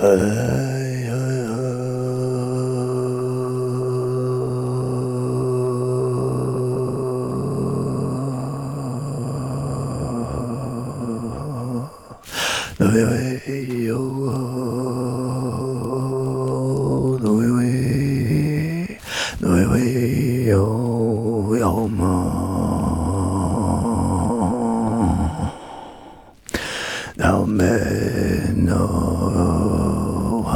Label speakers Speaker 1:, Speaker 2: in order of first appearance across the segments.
Speaker 1: Now may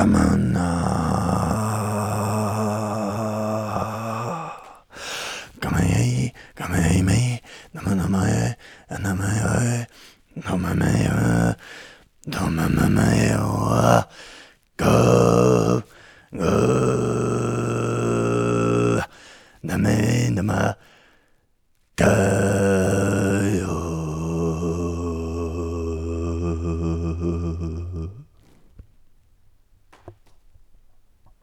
Speaker 1: Ramana. me, Kamaye, May, Namanamae, Anamae, Nomamea, Domamamea, Go, Go, Name, Nama,